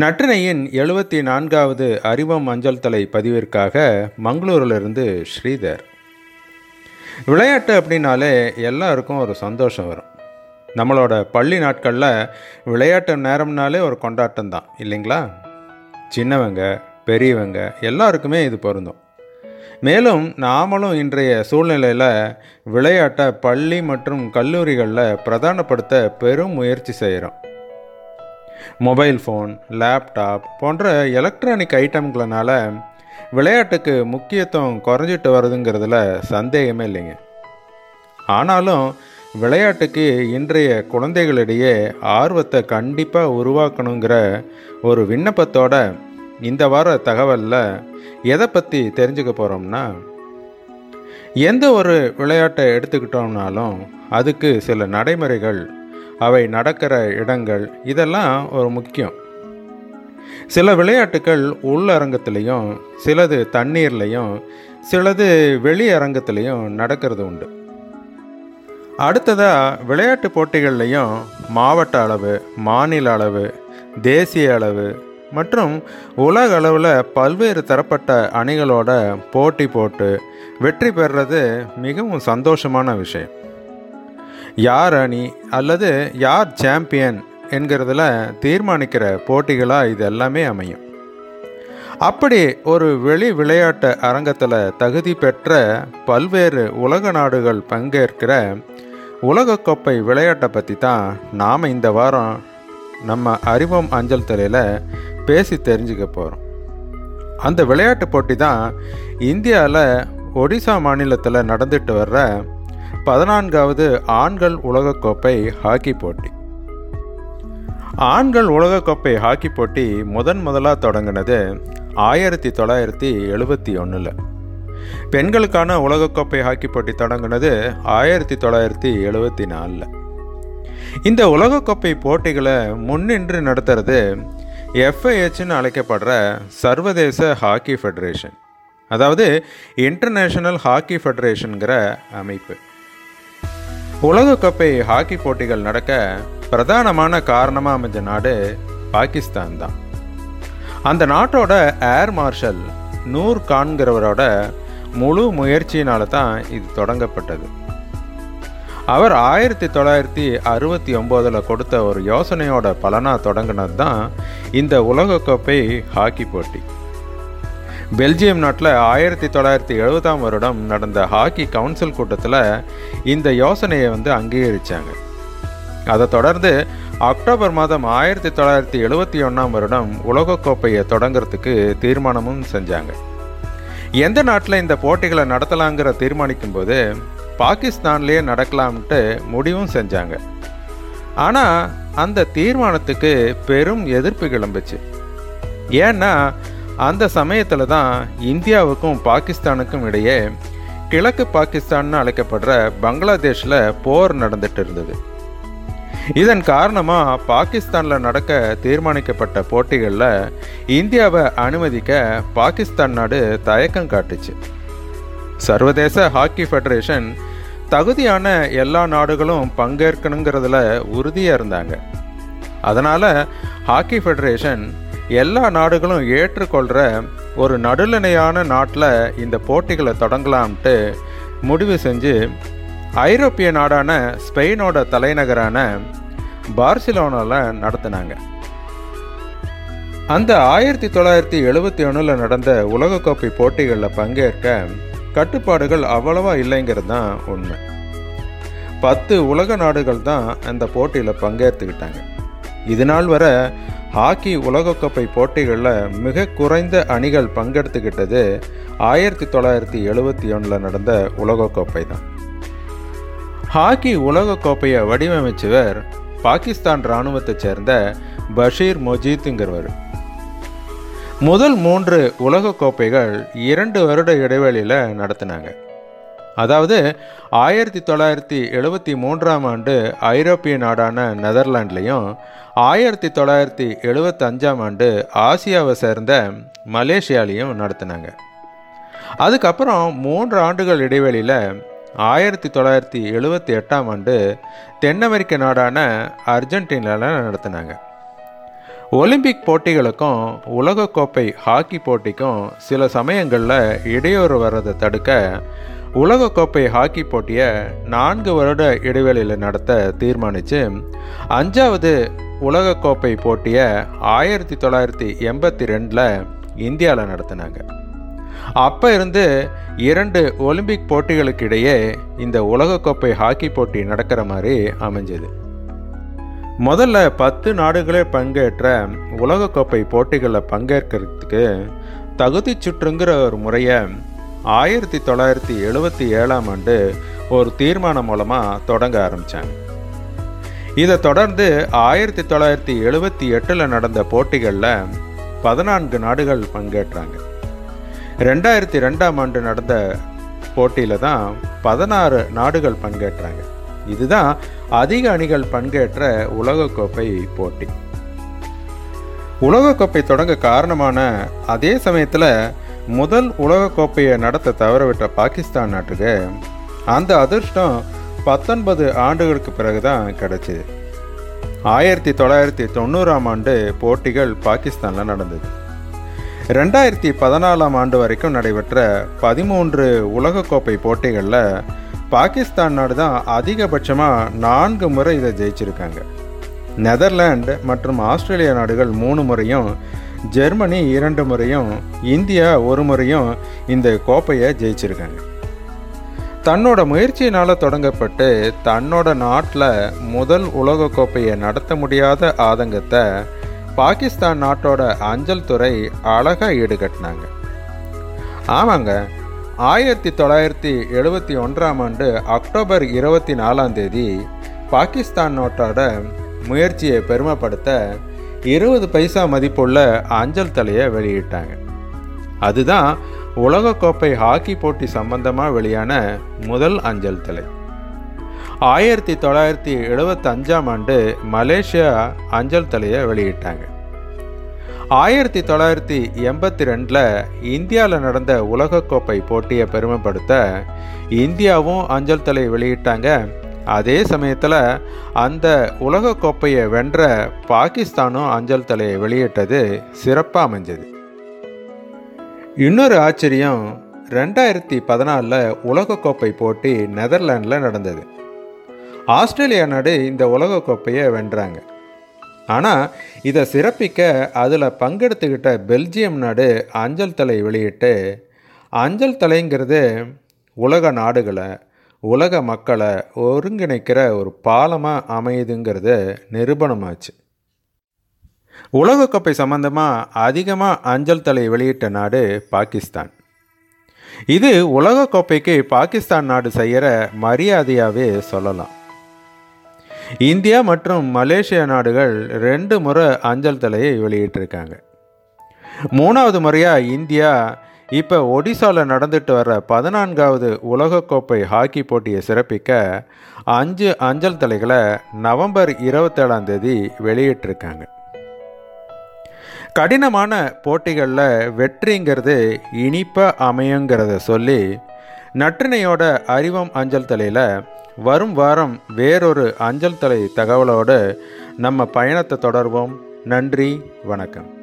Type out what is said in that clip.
நற்றினையின் எழுபத்தி நான்காவது அறிவம் அஞ்சல் தலை பதிவிற்காக மங்களூரிலிருந்து ஸ்ரீதர். விளையாட்டு அப்படின்னாலே எல்லாருக்கும் ஒரு சந்தோஷம் வரும். நம்மளோட பள்ளி நாட்களில் விளையாட்டு நேரம்னாலே ஒரு கொண்டாட்டம் தான் இல்லைங்களா? சின்னவங்க பெரியவங்க எல்லாருக்குமே இது பொருந்தும். மேலும் நாமளும் இன்றைய சூழ்நிலையில் விளையாட்டை பள்ளி மற்றும் கல்லூரிகளில் பிரதானப்படுத்த பெரும் முயற்சி செய்கிறோம் மொபைல் ஃபோன் லேப்டாப் போன்ற எலக்ட்ரானிக் ஐட்டம்களனால விளையாட்டுக்கு முக்கியத்துவம் குறைஞ்சிட்டு வருதுங்கிறதுல சந்தேகமே இல்லைங்க. ஆனாலும் விளையாட்டுக்கு இன்றைய குழந்தைகளிடையே ஆர்வத்தை கண்டிப்பாக உருவாக்கணுங்கிற ஒரு விண்ணப்பத்தோட இந்த வார தகவலில் எதை பற்றி தெரிஞ்சுக்க போகிறோம்னா எந்த ஒரு விளையாட்டை எடுத்துக்கிட்டோம்னாலும் அதுக்கு சில நடைமுறைகள் அவை நடக்கிற இடங்கள் இதெல்லாம் ஒரு முக்கியம். சில விளையாட்டுகள் உள்ளரங்கத்திலையும் சிலது தண்ணீர்லையும் சிலது வெளியரங்கத்திலையும் நடக்கிறது உண்டு. அடுத்ததாக விளையாட்டு போட்டிகள்லையும் மாவட்ட அளவு மாநில அளவு தேசிய அளவு மற்றும் உலக அளவில் பல்வேறு தரப்பட்ட அணிகளோட போட்டி போட்டு வெற்றி பெறுறது மிகவும் சந்தோஷமான விஷயம். யார் அணி அல்லது யார் சாம்பியன் என்கிறதுல தீர்மானிக்கிற போட்டிகளாக இது எல்லாமே அமையும். அப்படி ஒரு வெளி விளையாட்டு அரங்கத்தில் தகுதி பெற்ற பல்வேறு உலக நாடுகள் பங்கேற்கிற உலகக்கோப்பை விளையாட்டை பற்றி தான் நாம் இந்த வாரம் நம்ம அறிவம் அஞ்சல் தலையில் பேசி தெரிஞ்சுக்க போகிறோம் அந்த விளையாட்டு போட்டி தான் இந்தியாவில் ஒடிசா மாநிலத்தில் நடந்துட்டு வர்ற பதினான்காவது ஆண்கள் உலகக்கோப்பை ஹாக்கி போட்டி. ஆண்கள் உலகக்கோப்பை ஹாக்கி போட்டி முதன் முதலாக தொடங்கினது ஆயிரத்தி தொள்ளாயிரத்தி எழுபத்தி ஒன்றில் பெண்களுக்கான உலகக்கோப்பை ஹாக்கி போட்டி தொடங்கினது ஆயிரத்தி தொள்ளாயிரத்தி எழுபத்தி நாலில். இந்த உலகக்கோப்பை போட்டிகளை முன்னின்று நடத்துறது எஃப்ஐஹெச்னு அழைக்கப்படுற சர்வதேச ஹாக்கி ஃபெடரேஷன். அதாவது இன்டர்நேஷனல் ஹாக்கி ஃபெடரேஷனுங்கிற அமைப்பு. உலகக்கோப்பை ஹாக்கி போட்டிகள் நடக்க பிரதானமான காரணமாக அமைஞ்ச நாடு பாகிஸ்தான் தான் அந்த நாட்டோட ஏர் மார்ஷல் நூர் கான்கிறவரோட முழு முயற்சியினால தான் இது தொடங்கப்பட்டது. அவர் ஆயிரத்தி தொள்ளாயிரத்தி அறுபத்தி ஒம்போதில் கொடுத்த ஒரு யோசனையோட பலனாக தொடங்கினது தான் இந்த உலகக்கோப்பை ஹாக்கி போட்டி. பெல்ஜியம் நாட்டில் ஆயிரத்தி தொள்ளாயிரத்தி எழுபதாம் வருடம் நடந்த ஹாக்கி கவுன்சில் கூட்டத்தில் இந்த யோசனையை வந்து அங்கீகரித்தாங்க அதை தொடர்ந்து அக்டோபர் மாதம் ஆயிரத்தி தொள்ளாயிரத்தி எழுபத்தி ஒன்றாம் வருடம் உலகக்கோப்பையை தொடங்கிறதுக்கு தீர்மானமும் செஞ்சாங்க. எந்த நாட்டில் இந்த போட்டிகளை நடத்தலாங்கிற தீர்மானிக்கும் போது பாகிஸ்தான்லேயே நடக்கலாம்ட்டு முடிவும் செஞ்சாங்க. ஆனால் அந்த தீர்மானத்துக்கு பெரும் எதிர்ப்பு கிளம்புச்சு. ஏன்னா அந்த சமயத்தில் தான் இந்தியாவுக்கும் பாகிஸ்தானுக்கும் இடையே கிழக்கு பாகிஸ்தான்னு அழைக்கப்படுற பங்களாதேஷில் போர் நடந்துட்டு இருந்தது. இதன் காரணமாக பாகிஸ்தானில் நடக்க தீர்மானிக்கப்பட்ட போட்டிகளில் இந்தியாவை அனுமதிக்க பாகிஸ்தான் நாடு தயக்கம் காட்டுச்சு. சர்வதேச ஹாக்கி ஃபெடரேஷன் தகுதியான எல்லா நாடுகளும் பங்கேற்கணுங்கிறதுல உறுதியாக இருந்தாங்க. அதனால் ஹாக்கி ஃபெடரேஷன் எல்லா நாடுகளும் ஏற்றுக்கொள்கிற ஒரு நடுநிலையான நாட்டில் இந்த போட்டிகளை தொடங்கலாம்ட்டு முடிவு செஞ்சு ஐரோப்பிய நாடான ஸ்பெயினோட தலைநகரான பார்சிலோனாவில் நடத்தினாங்க. அந்த ஆயிரத்தி தொள்ளாயிரத்தி எழுபத்தி ஒன்றில் நடந்த உலகக்கோப்பை போட்டிகளில் பங்கேற்க கட்டுப்பாடுகள் அவ்வளவா இல்லைங்கிறது தான் உண்மை. பத்து உலக நாடுகள் தான் அந்த போட்டியில் பங்கேற்றுக்கிட்டாங்க இதனால் வர ஹாக்கி உலகக்கோப்பை போட்டிகளில் மிக குறைந்த அணிகள் பங்கெடுத்துக்கிட்டது ஆயிரத்தி தொள்ளாயிரத்தி எழுபத்தி ஒன்றில் நடந்த உலகக்கோப்பை தான். ஹாக்கி உலகக்கோப்பையை வடிவமைச்சவர் பாகிஸ்தான் இராணுவத்தைச் சேர்ந்த பஷீர் மொஜீத்துங்கிறவர். முதல் மூன்று உலகக்கோப்பைகள் இரண்டு வருட இடைவெளியில் நடத்தினாங்க. அதாவது ஆயிரத்தி தொள்ளாயிரத்தி எழுபத்தி மூன்றாம் ஆண்டு ஐரோப்பிய நாடான நெதர்லாண்ட்லேயும் ஆயிரத்தி தொள்ளாயிரத்தி எழுபத்தஞ்சாம் ஆண்டு ஆசியாவை சேர்ந்த மலேசியாலையும் நடத்தினாங்க. அதுக்கப்புறம் மூன்று ஆண்டுகள் இடைவெளியில் ஆயிரத்தி தொள்ளாயிரத்தி எழுபத்தி எட்டாம் ஆண்டு தென் அமெரிக்க நாடான அர்ஜென்டினாவில் நடத்தினாங்க. ஒலிம்பிக் போட்டிகளுக்கும் உலகக்கோப்பை ஹாக்கி போட்டிக்கும் சில சமயங்களில் இடையூறு வர்றதை தடுக்க உலகக்கோப்பை ஹாக்கி போட்டியை நான்கு வருட இடைவெளியில் நடத்த தீர்மானித்து அஞ்சாவது உலகக்கோப்பை போட்டியை ஆயிரத்தி தொள்ளாயிரத்தி எண்பத்தி ரெண்டில் இந்தியாவில் நடத்தினாங்க. அப்போ இருந்து இரண்டு ஒலிம்பிக் போட்டிகளுக்கு இடையே இந்த உலகக்கோப்பை ஹாக்கி போட்டி நடக்கிற மாதிரி அமைஞ்சது. முதல்ல பத்து நாடுகளே பங்கேற்ற உலகக்கோப்பை போட்டிகளில் பங்கேற்கிறதுக்கு தகுதி சுற்றுங்கிற ஒரு முறையை ஆயிரத்தி தொள்ளாயிரத்தி எழுபத்தி ஏழாம் ஆண்டு ஒரு தீர்மானம் மூலமாக தொடங்க ஆரம்பித்தாங்க இதை தொடர்ந்து ஆயிரத்தி தொள்ளாயிரத்தி எழுபத்தி எட்டில் நடந்த போட்டிகளில் பதினான்கு நாடுகள் பங்கேற்றாங்க. ரெண்டாயிரத்தி ரெண்டாம் ஆண்டு நடந்த போட்டியில் தான் பதினாறு நாடுகள் பங்கேற்றாங்க. இதுதான் அதிக அணிகள் பங்கேற்ற உலகக்கோப்பை போட்டி. உலகக்கோப்பை தொடங்க காரணமான அதே சமயத்தில் முதல் உலகக்கோப்பையை நடத்த தவறவிட்ட பாகிஸ்தான் நாட்டுக்கு அந்த அதிர்ஷ்டம் பத்தொன்பது ஆண்டுகளுக்கு பிறகு தான் கிடைச்சிது. ஆயிரத்தி தொள்ளாயிரத்தி தொண்ணூறாம் ஆண்டு போட்டிகள் பாகிஸ்தானில் நடந்தது. ரெண்டாயிரத்தி பதினாலாம் ஆண்டு வரைக்கும் நடைபெற்ற பதிமூன்று உலகக்கோப்பை போட்டிகளில் பாகிஸ்தான் நாடு தான் அதிகபட்சமாக நான்கு முறை இதை ஜெயிச்சிருக்காங்க. நெதர்லாண்டு மற்றும் ஆஸ்திரேலியா நாடுகள் மூணு முறையும் ஜெர்மனி இரண்டு முறையும் இந்தியா ஒரு முறையும் இந்த கோப்பையை ஜெயிச்சிருக்காங்க. தன்னோட முயற்சியினால் தொடங்கப்பட்டு தன்னோட நாட்டில் முதல் உலக கோப்பையை நடத்த முடியாத ஆதங்கத்தை பாகிஸ்தான் நாட்டோட அஞ்சல் துறை அழகாக ஈடுகட்டினாங்க. ஆமாங்க ஆயிரத்தி தொள்ளாயிரத்தி எழுபத்தி ஒன்றாம் ஆண்டு அக்டோபர் இருபத்தி நாலாம் தேதி பாகிஸ்தான் நாட்டோட முயற்சியை பெருமைப்படுத்த இருபது பைசா மதிப்புள்ள அஞ்சல் தலையை வெளியிட்டாங்க. அதுதான் உலகக்கோப்பை ஹாக்கி போட்டி சம்பந்தமாக வெளியான முதல் அஞ்சல் தலை. ஆயிரத்தி தொள்ளாயிரத்தி எழுபத்தஞ்சாம் ஆண்டு மலேசியா அஞ்சல் தலையை வெளியிட்டாங்க. ஆயிரத்தி தொள்ளாயிரத்தி எண்பத்தி ரெண்டில் இந்தியாவில் நடந்த உலகக்கோப்பை போட்டியை பெருமைப்படுத்த இந்தியாவும் அஞ்சல் தலை வெளியிட்டாங்க அதே சமயத்தில் அந்த உலகக்கோப்பையை வென்ற பாகிஸ்தானும் அஞ்சல் தலையை வெளியிட்டது சிறப்பாக அமைஞ்சது. இன்னொரு ஆச்சரியம் ரெண்டாயிரத்தி பதினாலில் உலகக்கோப்பை போட்டி நெதர்லாண்டில் நடந்தது. ஆஸ்திரேலியா நாடு இந்த உலகக்கோப்பையை வென்றாங்க. ஆனால் இதை சிறப்பிக்க அதில் பங்கெடுத்துக்கிட்ட பெல்ஜியம் நாடு அஞ்சல் தலை வெளியிட்டு அஞ்சல் தலைங்கிறது உலக நாடுகளை உலக மக்களை ஒருங்கிணைக்கிற ஒரு பாலமாக அமையுதுங்கிறது நிரூபணமாச்சு. உலகக்கோப்பை சம்பந்தமாக அதிகமாக அஞ்சல் தலை வெளியிட்ட நாடு பாகிஸ்தான். இது உலகக்கோப்பைக்கு பாகிஸ்தான் நாடு செய்கிற மரியாதையாகவே சொல்லலாம். இந்தியா மற்றும் மலேசியா நாடுகள் ரெண்டு முறை அஞ்சல் தலையை வெளியிட்டிருக்காங்க. மூணாவது முறையாக இந்தியா இப்போ ஒடிசாவில் நடந்துட்டு வர பதினான்காவது உலகக்கோப்பை ஹாக்கி போட்டியை சிறப்பிக்க அஞ்சு அஞ்சல் தலைகளை நவம்பர் இருபத்தேழாம் தேதி வெளியிட்டிருக்காங்க. கடினமான போட்டிகளில் வெற்றிங்கிறது இனிப்பாக அமையுங்கிறத சொல்லி நற்றினையோட அறிவம் அஞ்சல் தலையில் வரும் வாரம் வேறொரு அஞ்சல் தலை தகவலோடு நம்ம பயணத்தை தொடர்வோம். நன்றி வணக்கம்.